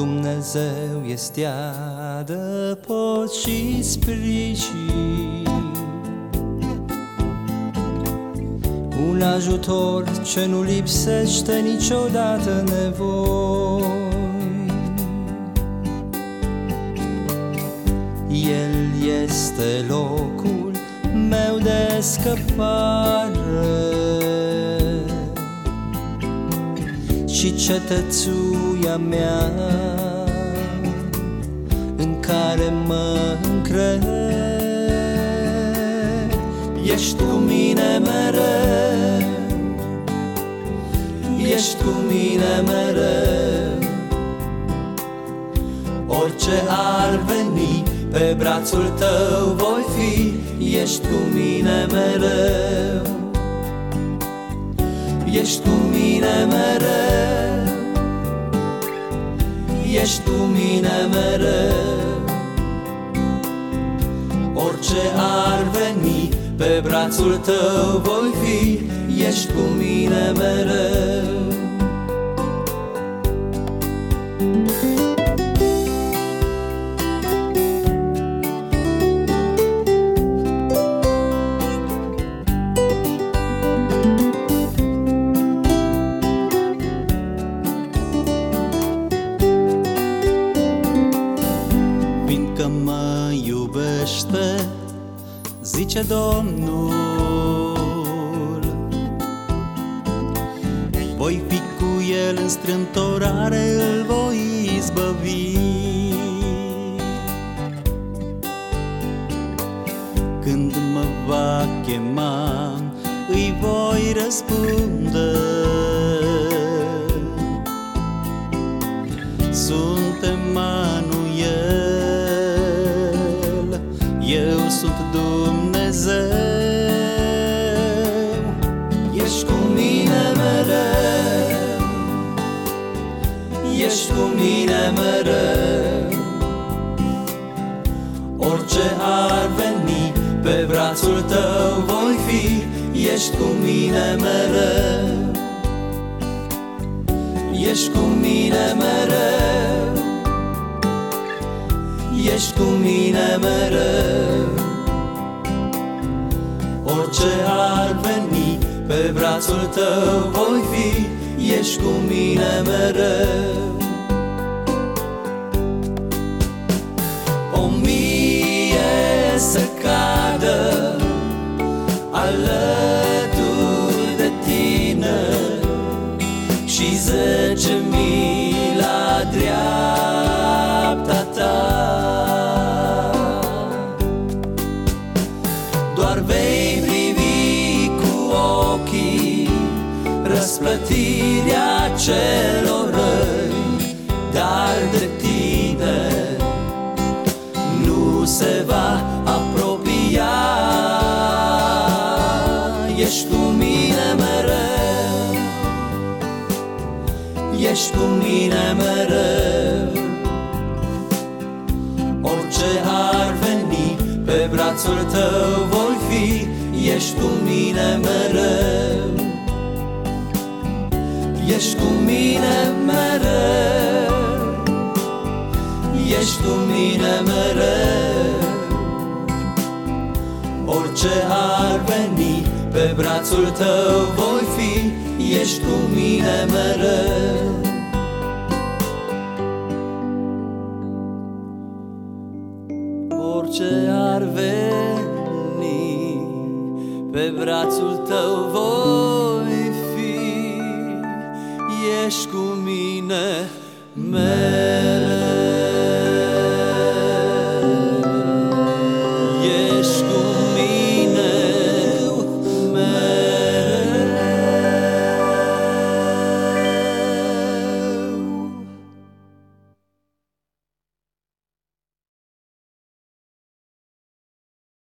Dumnezeu este adăpost și sprijin. Un ajutor ce nu lipsește niciodată nevoi. El este locul meu de scăpare Și cetățuia mea În care mă încred. Ești cu mine mereu Ești cu mine mereu. Orice ar veni pe brațul tău voi fi Ești cu mine mereu Ești cu mine mereu. Ești cu mine mereu. Orice ar veni pe brațul tău voi fi. Ești cu mine mereu Fiindcă mă iubește zice Domnul. Voi fi cu el în strâmtorare, îl voi izbăvi. Când mă va chema, îi voi răspunde. Suntem Manuel, Dumnezeu. Ești cu mine mereu. Ești cu mine mereu. Orice ar veni pe brațul tău voi fi. Ești cu mine mereu. Ești cu mine mereu. Ești cu mine mereu Orice ar veni pe brațul tău voi fi Ești cu mine mereu. O mie să cadă alături de tine Și zece Răsplătirea celor răi Dar de tine nu se va apropia. Ești cu mine mereu Ești cu mine mereu. Orice ar veni pe brațul tău voi fi Ești cu mine mereu Ești cu mine mereu. Ești cu mine mereu. Orice ar veni pe brațul tău voi fi. Ești cu mine mereu. Orice ar veni pe brațul tău voi fi Ești cu mine mereu